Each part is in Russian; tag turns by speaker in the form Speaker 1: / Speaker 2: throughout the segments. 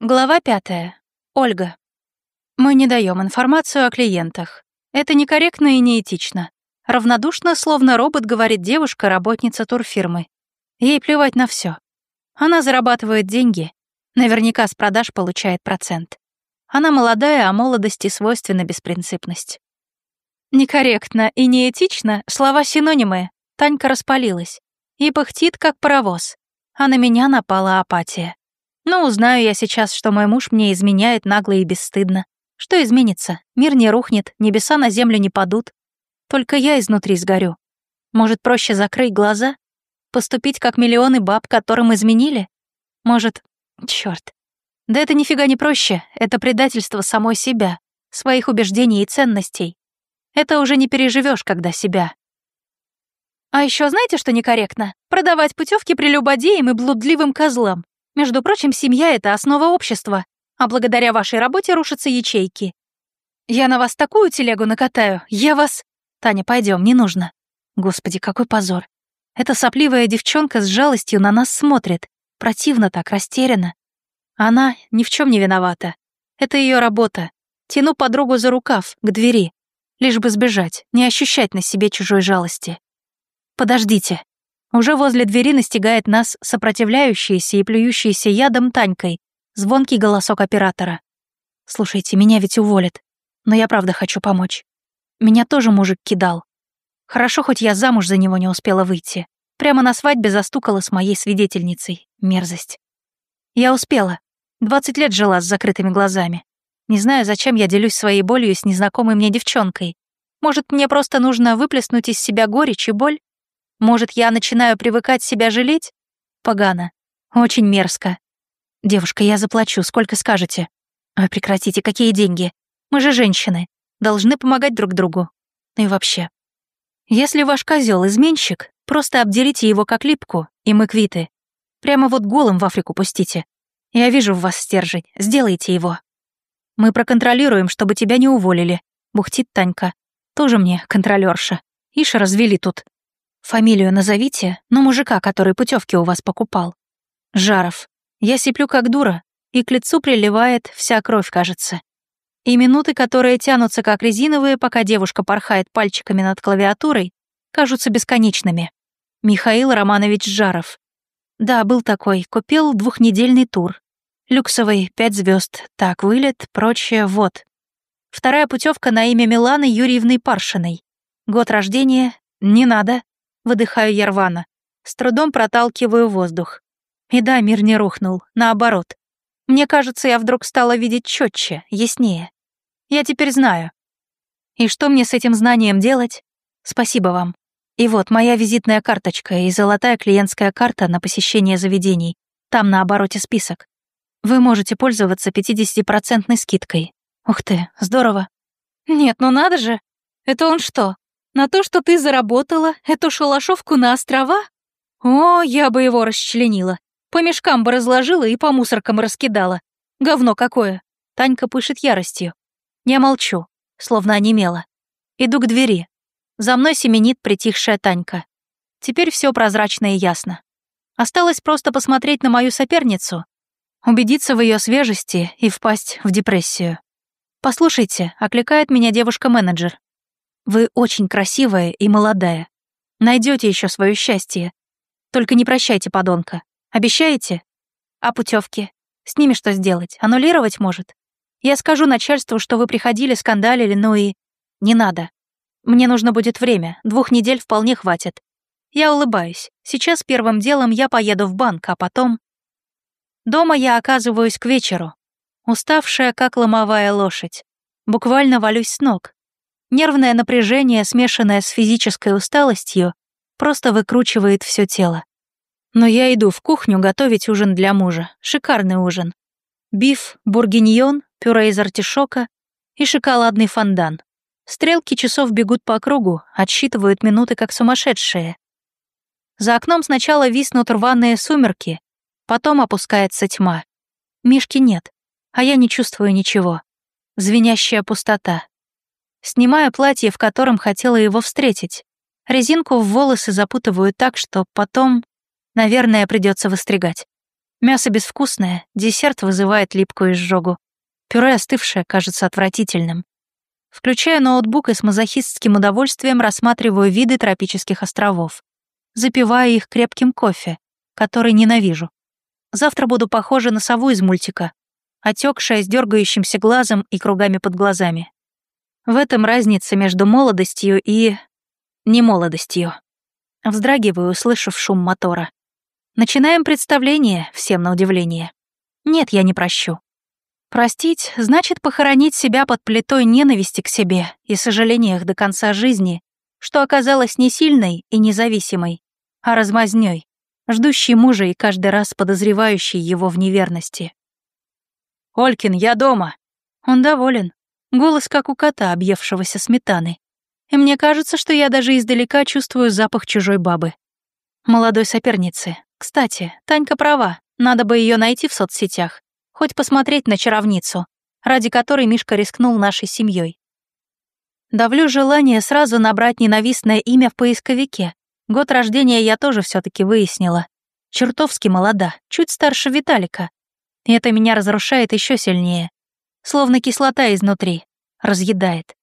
Speaker 1: Глава пятая. Ольга. Мы не даем информацию о клиентах. Это некорректно и неэтично. Равнодушно, словно робот, говорит девушка, работница турфирмы. Ей плевать на все. Она зарабатывает деньги. Наверняка с продаж получает процент. Она молодая, а молодости свойственна беспринципность. Некорректно и неэтично — слова синонимы. Танька распалилась. И пыхтит, как паровоз. А на меня напала апатия. Но узнаю я сейчас, что мой муж мне изменяет нагло и бесстыдно. Что изменится? Мир не рухнет, небеса на землю не падут. Только я изнутри сгорю. Может, проще закрыть глаза? Поступить как миллионы баб, которым изменили? Может, чёрт. Да это нифига не проще, это предательство самой себя, своих убеждений и ценностей. Это уже не переживешь, когда себя. А еще знаете, что некорректно? Продавать путевки прелюбодеям и блудливым козлам. Между прочим, семья — это основа общества, а благодаря вашей работе рушатся ячейки. Я на вас такую телегу накатаю, я вас... Таня, пойдем, не нужно. Господи, какой позор. Эта сопливая девчонка с жалостью на нас смотрит. Противно так, растеряна. Она ни в чем не виновата. Это ее работа. Тяну подругу за рукав, к двери. Лишь бы сбежать, не ощущать на себе чужой жалости. Подождите. Уже возле двери настигает нас сопротивляющаяся и плюющаяся ядом Танькой, звонкий голосок оператора. «Слушайте, меня ведь уволят, но я правда хочу помочь. Меня тоже мужик кидал. Хорошо, хоть я замуж за него не успела выйти. Прямо на свадьбе застукала с моей свидетельницей. Мерзость. Я успела. Двадцать лет жила с закрытыми глазами. Не знаю, зачем я делюсь своей болью с незнакомой мне девчонкой. Может, мне просто нужно выплеснуть из себя горечь и боль? Может, я начинаю привыкать себя жалеть? Погано. Очень мерзко. Девушка, я заплачу, сколько скажете. Ой, прекратите, какие деньги? Мы же женщины. Должны помогать друг другу. И вообще. Если ваш козел изменщик, просто обделите его как липку, и мы квиты. Прямо вот голым в Африку пустите. Я вижу в вас стержень, сделайте его. Мы проконтролируем, чтобы тебя не уволили, бухтит Танька. Тоже мне контролерша. Ишь развели тут. Фамилию назовите, но мужика, который путевки у вас покупал. Жаров. Я сиплю как дура, и к лицу приливает вся кровь, кажется. И минуты, которые тянутся как резиновые, пока девушка порхает пальчиками над клавиатурой, кажутся бесконечными. Михаил Романович Жаров. Да, был такой, купил двухнедельный тур. Люксовый, пять звезд, так, вылет, прочее, вот. Вторая путевка на имя Миланы Юрьевны Паршиной. Год рождения, не надо, Выдыхаю я рвано. С трудом проталкиваю воздух. И да, мир не рухнул, наоборот. Мне кажется, я вдруг стала видеть четче, яснее. Я теперь знаю. И что мне с этим знанием делать? Спасибо вам. И вот моя визитная карточка и золотая клиентская карта на посещение заведений. Там на обороте список. Вы можете пользоваться 50% скидкой. Ух ты, здорово. Нет, ну надо же. Это он что, на то, что ты заработала эту шалашовку на острова? О, я бы его расчленила. По мешкам бы разложила и по мусоркам раскидала. Говно какое. Танька пышет яростью. Я молчу, словно онемела. Иду к двери. За мной семенит притихшая Танька. Теперь все прозрачно и ясно. Осталось просто посмотреть на мою соперницу, убедиться в ее свежести и впасть в депрессию. «Послушайте», — окликает меня девушка-менеджер. Вы очень красивая и молодая. Найдете еще свое счастье. Только не прощайте подонка. Обещаете? А путевки? С ними что сделать? Аннулировать может? Я скажу начальству, что вы приходили, скандалили, ну и... Не надо. Мне нужно будет время, двух недель вполне хватит. Я улыбаюсь. Сейчас первым делом я поеду в банк, а потом... Дома я оказываюсь к вечеру. Уставшая, как ломовая лошадь. Буквально валюсь с ног. Нервное напряжение, смешанное с физической усталостью, просто выкручивает все тело. Но я иду в кухню готовить ужин для мужа. Шикарный ужин. Биф, бургиньон, пюре из артишока и шоколадный фондан. Стрелки часов бегут по кругу, отсчитывают минуты как сумасшедшие. За окном сначала виснут рваные сумерки, потом опускается тьма. Мишки нет, а я не чувствую ничего. Звенящая пустота. Снимаю платье, в котором хотела его встретить. Резинку в волосы запутываю так, что потом, наверное, придется выстригать. Мясо безвкусное, десерт вызывает липкую изжогу. Пюре остывшее кажется отвратительным. Включаю ноутбук и с мазохистским удовольствием рассматриваю виды тропических островов. Запиваю их крепким кофе, который ненавижу. Завтра буду похожа на сову из мультика, отекшая с дергающимся глазом и кругами под глазами. В этом разница между молодостью и... немолодостью. Вздрагиваю, услышав шум мотора. Начинаем представление, всем на удивление. Нет, я не прощу. Простить значит похоронить себя под плитой ненависти к себе и сожалениях до конца жизни, что оказалась не сильной и независимой, а размазнёй, ждущей мужа и каждый раз подозревающей его в неверности. «Олькин, я дома!» Он доволен. Голос как у кота, объевшегося сметаны. И мне кажется, что я даже издалека чувствую запах чужой бабы. Молодой соперницы. Кстати, Танька права, надо бы ее найти в соцсетях хоть посмотреть на чаровницу, ради которой Мишка рискнул нашей семьей. Давлю желание сразу набрать ненавистное имя в поисковике. Год рождения я тоже все таки выяснила. Чертовски молода, чуть старше Виталика. И это меня разрушает еще сильнее. Словно кислота изнутри. Разъедает.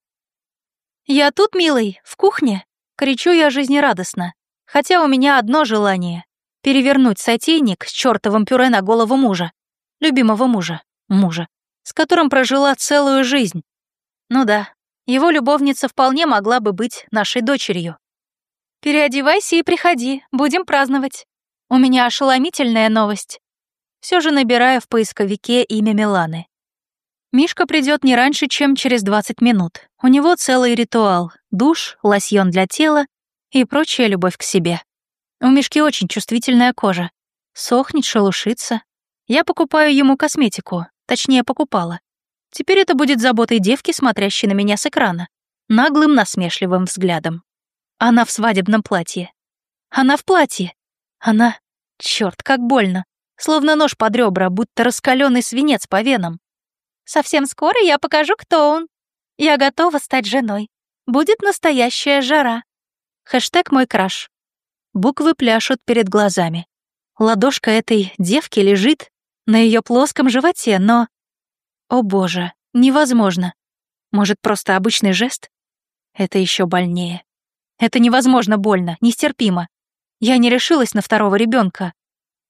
Speaker 1: «Я тут, милый, в кухне», — кричу я жизнерадостно. Хотя у меня одно желание — перевернуть сотейник с чертовым пюре на голову мужа любимого мужа, мужа, с которым прожила целую жизнь. Ну да, его любовница вполне могла бы быть нашей дочерью. Переодевайся и приходи, будем праздновать. У меня ошеломительная новость. Все же набираю в поисковике имя Миланы. Мишка придет не раньше, чем через 20 минут. У него целый ритуал — душ, лосьон для тела и прочая любовь к себе. У Мишки очень чувствительная кожа. Сохнет, шелушится, я покупаю ему косметику, точнее, покупала. Теперь это будет заботой девки, смотрящей на меня с экрана, наглым насмешливым взглядом. Она в свадебном платье. Она в платье. Она... Черт, как больно. Словно нож под ребра, будто раскаленный свинец по венам. Совсем скоро я покажу, кто он. Я готова стать женой. Будет настоящая жара. Хэштег мой краш. Буквы пляшут перед глазами. Ладошка этой девки лежит на ее плоском животе, но... О боже, невозможно. Может, просто обычный жест? Это еще больнее. Это невозможно больно, нестерпимо. Я не решилась на второго ребенка.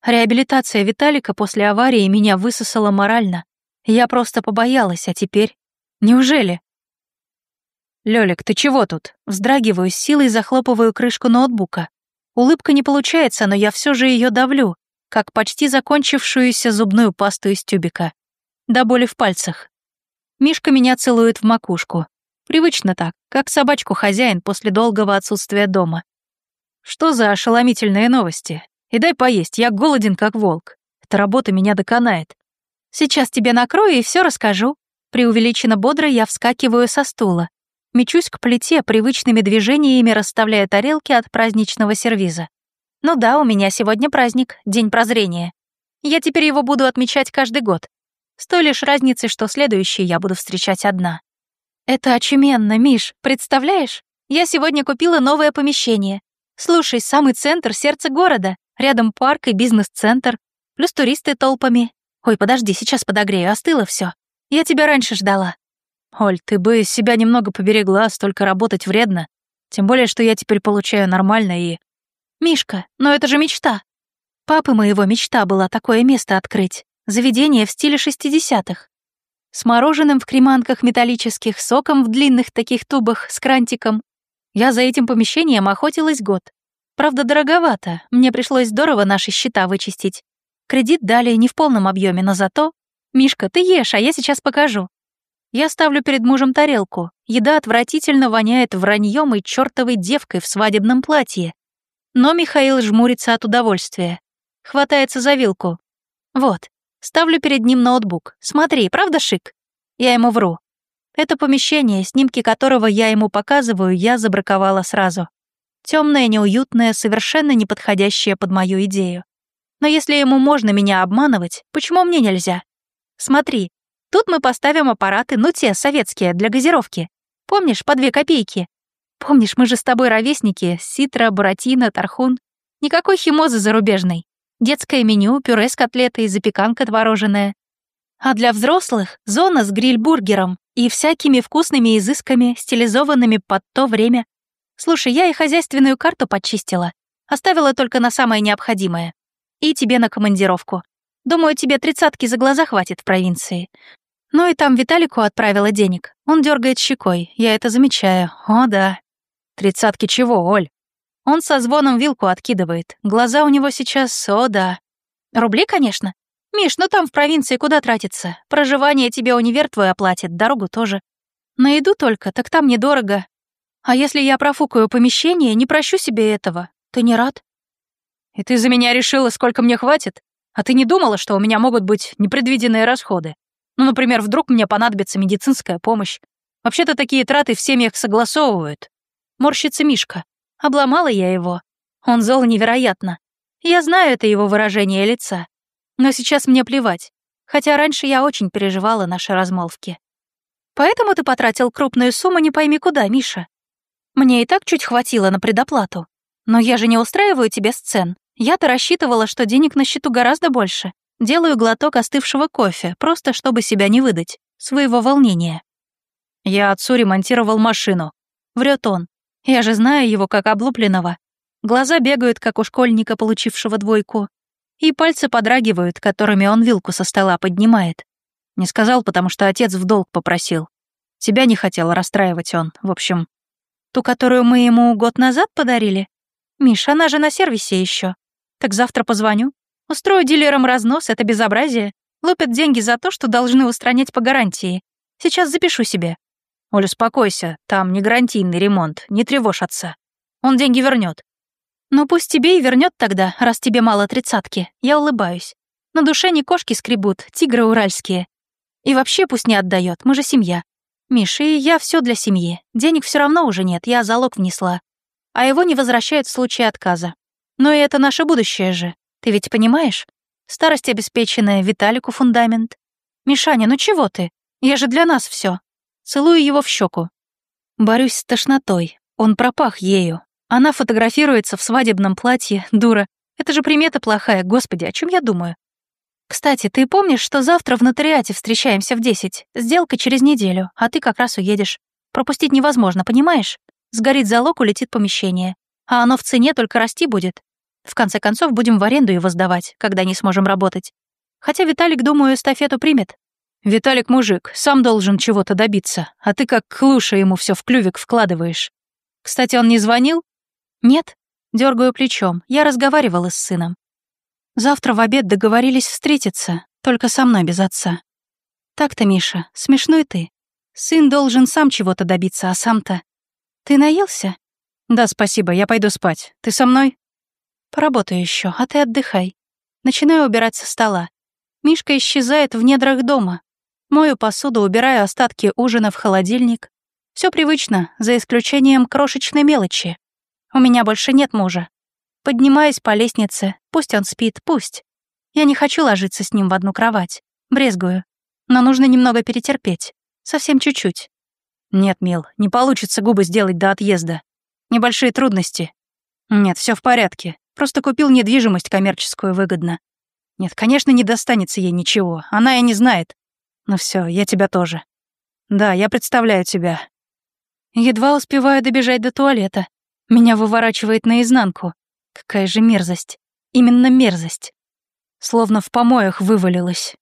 Speaker 1: Реабилитация Виталика после аварии меня высосала морально. Я просто побоялась, а теперь... Неужели? «Лёлик, ты чего тут?» Вздрагиваю, с силой захлопываю крышку ноутбука. Улыбка не получается, но я все же ее давлю как почти закончившуюся зубную пасту из тюбика. До боли в пальцах. Мишка меня целует в макушку. Привычно так, как собачку хозяин после долгого отсутствия дома. Что за ошеломительные новости? И дай поесть, я голоден как волк. Эта работа меня доконает. Сейчас тебе накрою и все расскажу. Преувеличенно бодро я вскакиваю со стула. Мечусь к плите, привычными движениями расставляя тарелки от праздничного сервиза. Ну да, у меня сегодня праздник, День прозрения. Я теперь его буду отмечать каждый год. С той лишь разницей, что следующий я буду встречать одна. Это очуменно, Миш, представляешь? Я сегодня купила новое помещение. Слушай, самый центр, сердце города. Рядом парк и бизнес-центр. Плюс туристы толпами. Ой, подожди, сейчас подогрею, остыло все. Я тебя раньше ждала. Оль, ты бы себя немного поберегла, столько работать вредно. Тем более, что я теперь получаю нормально и «Мишка, но это же мечта!» Папы моего мечта была такое место открыть. Заведение в стиле шестидесятых. С мороженым в креманках металлических, соком в длинных таких тубах с крантиком. Я за этим помещением охотилась год. Правда, дороговато, мне пришлось здорово наши счета вычистить. Кредит дали не в полном объеме, но зато... «Мишка, ты ешь, а я сейчас покажу». Я ставлю перед мужем тарелку. Еда отвратительно воняет враньем и чертовой девкой в свадебном платье. Но Михаил жмурится от удовольствия. Хватается за вилку. Вот, ставлю перед ним ноутбук. Смотри, правда шик? Я ему вру. Это помещение, снимки которого я ему показываю, я забраковала сразу. Темное, неуютное, совершенно не подходящее под мою идею. Но если ему можно меня обманывать, почему мне нельзя? Смотри, тут мы поставим аппараты, ну те, советские, для газировки. Помнишь, по две копейки? Помнишь, мы же с тобой ровесники, Ситра, Буратино, Тархун. Никакой химозы зарубежной. детское меню, пюре с котлетой, запеканка творожная. А для взрослых — зона с гриль-бургером и всякими вкусными изысками, стилизованными под то время. Слушай, я и хозяйственную карту почистила. Оставила только на самое необходимое. И тебе на командировку. Думаю, тебе тридцатки за глаза хватит в провинции. Ну и там Виталику отправила денег. Он дергает щекой, я это замечаю. О, да. Тридцатки чего, Оль? Он со звоном вилку откидывает. Глаза у него сейчас, о, да. Рубли, конечно. Миш, ну там в провинции куда тратиться? Проживание тебе универ твой оплатит, дорогу тоже. На еду только, так там недорого. А если я профукаю помещение, не прощу себе этого. Ты не рад? И ты за меня решила, сколько мне хватит? А ты не думала, что у меня могут быть непредвиденные расходы? Ну, например, вдруг мне понадобится медицинская помощь. Вообще-то такие траты в семьях согласовывают. Морщится Мишка. Обломала я его. Он зол невероятно. Я знаю это его выражение лица. Но сейчас мне плевать. Хотя раньше я очень переживала наши размолвки. Поэтому ты потратил крупную сумму не пойми куда, Миша. Мне и так чуть хватило на предоплату. Но я же не устраиваю тебе сцен. Я-то рассчитывала, что денег на счету гораздо больше. Делаю глоток остывшего кофе, просто чтобы себя не выдать, своего волнения. Я отцу ремонтировал машину. Врет он. Я же знаю его как облупленного. Глаза бегают, как у школьника, получившего двойку. И пальцы подрагивают, которыми он вилку со стола поднимает. Не сказал, потому что отец в долг попросил. Тебя не хотел расстраивать он, в общем. Ту, которую мы ему год назад подарили? Миша, она же на сервисе еще. Так завтра позвоню. Устрою дилерам разнос, это безобразие. Лупят деньги за то, что должны устранять по гарантии. Сейчас запишу себе. Оля, успокойся, там не гарантийный ремонт, не тревожь отца. Он деньги вернет. Ну пусть тебе и вернет тогда, раз тебе мало тридцатки. Я улыбаюсь. На душе не кошки скребут, тигры уральские. И вообще пусть не отдает, мы же семья. Миша, и я все для семьи. Денег все равно уже нет, я залог внесла. А его не возвращают в случае отказа. Но и это наше будущее же. Ты ведь понимаешь? Старость обеспеченная, Виталику фундамент. Мишаня, ну чего ты? Я же для нас все. Целую его в щеку. Борюсь с тошнотой. Он пропах ею. Она фотографируется в свадебном платье, дура. Это же примета плохая, господи, о чем я думаю? Кстати, ты помнишь, что завтра в нотариате встречаемся в 10? Сделка через неделю, а ты как раз уедешь. Пропустить невозможно, понимаешь? Сгорит залог, улетит помещение а оно в цене только расти будет. В конце концов, будем в аренду его сдавать, когда не сможем работать. Хотя Виталик, думаю, эстафету примет. Виталик мужик, сам должен чего-то добиться, а ты как клуша ему все в клювик вкладываешь. Кстати, он не звонил? Нет. Дергаю плечом. Я разговаривала с сыном. Завтра в обед договорились встретиться, только со мной без отца. Так-то, Миша, смешной ты. Сын должен сам чего-то добиться, а сам-то... Ты наелся? «Да, спасибо, я пойду спать. Ты со мной?» «Поработаю еще, а ты отдыхай. Начинаю убирать со стола. Мишка исчезает в недрах дома. Мою посуду, убираю остатки ужина в холодильник. Все привычно, за исключением крошечной мелочи. У меня больше нет мужа. Поднимаюсь по лестнице, пусть он спит, пусть. Я не хочу ложиться с ним в одну кровать. Брезгую. Но нужно немного перетерпеть. Совсем чуть-чуть. Нет, Мил, не получится губы сделать до отъезда. Небольшие трудности. Нет, все в порядке. Просто купил недвижимость коммерческую выгодно. Нет, конечно, не достанется ей ничего. Она и не знает. Но все, я тебя тоже. Да, я представляю тебя. Едва успеваю добежать до туалета. Меня выворачивает наизнанку. Какая же мерзость. Именно мерзость. Словно в помоях вывалилась.